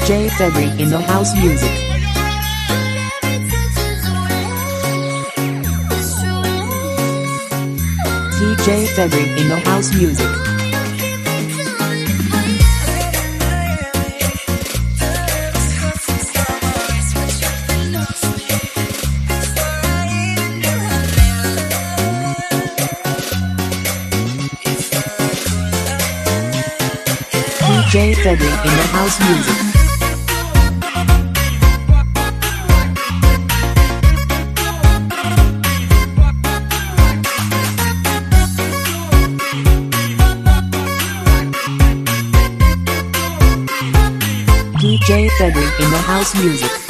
DJ February in the house music. DJ February in the house music. DJ February in the house music. DJ February in the house music.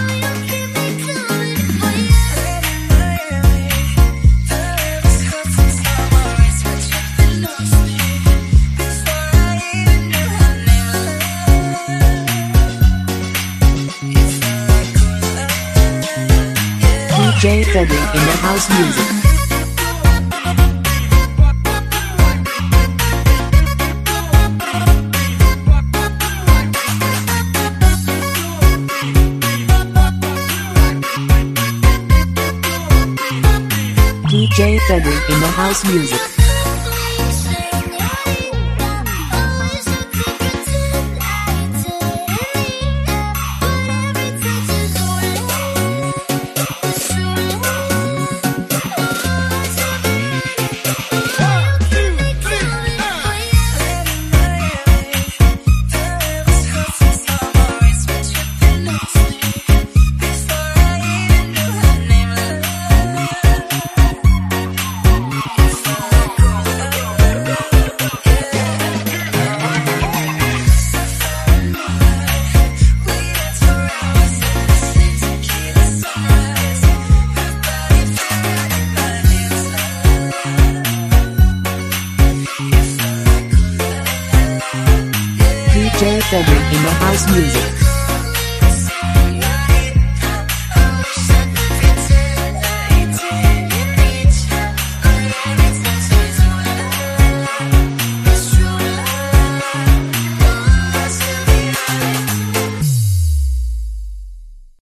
DJ February in the house music. DJ February in the house music. February in the house music.